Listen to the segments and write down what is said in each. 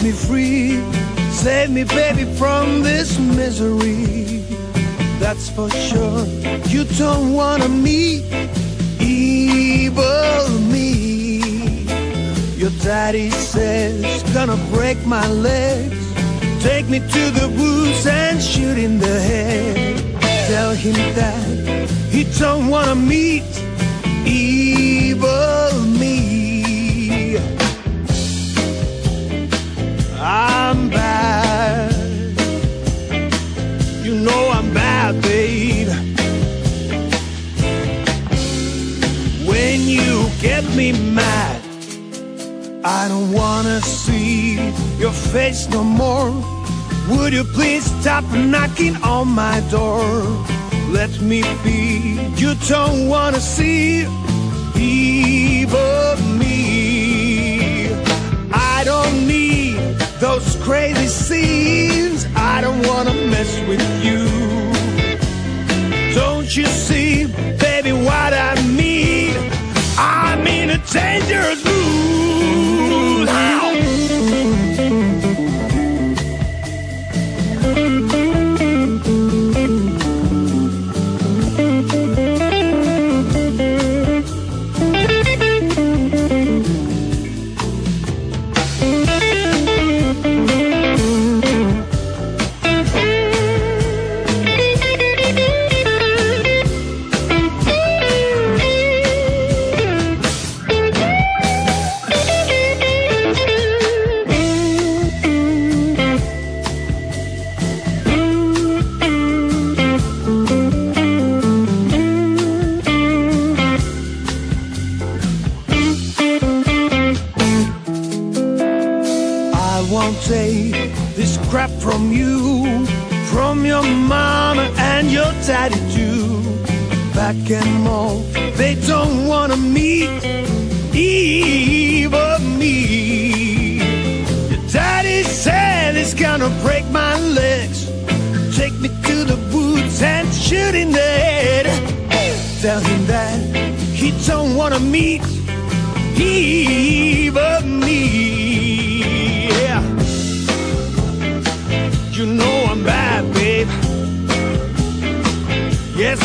me free. Save me, baby, from this misery. That's for sure. You don't wanna meet evil me. Your daddy says, gonna break my legs. Take me to the woods and shoot in the head. Tell him that he don't wanna meet evil me. Me mad, I don't wanna see your face no more. Would you please stop knocking on my door? Let me be. You don't wanna see evil me. I don't need those crazy scenes. I don't wanna mess with you. Don't you see, dangerous from you, from your mama and your daddy too. Back and more, they don't wanna meet evil me. Your daddy said he's gonna break my legs, take me to the woods and shoot in the head. Tell him that he don't wanna meet evil me.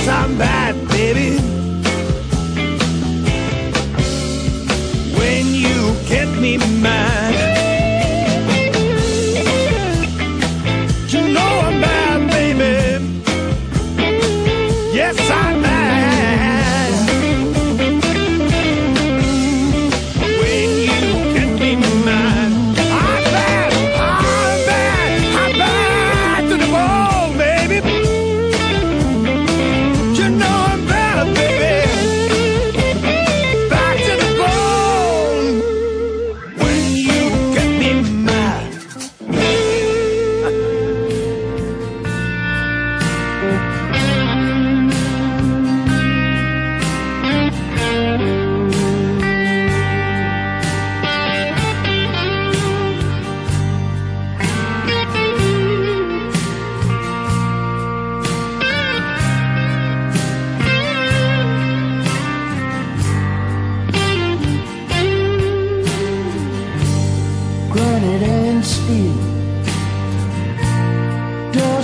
I'm bad, baby. When you get me mad,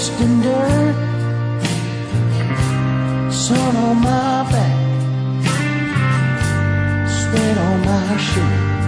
dust and dirt, sun on my back, sweat on my shirt.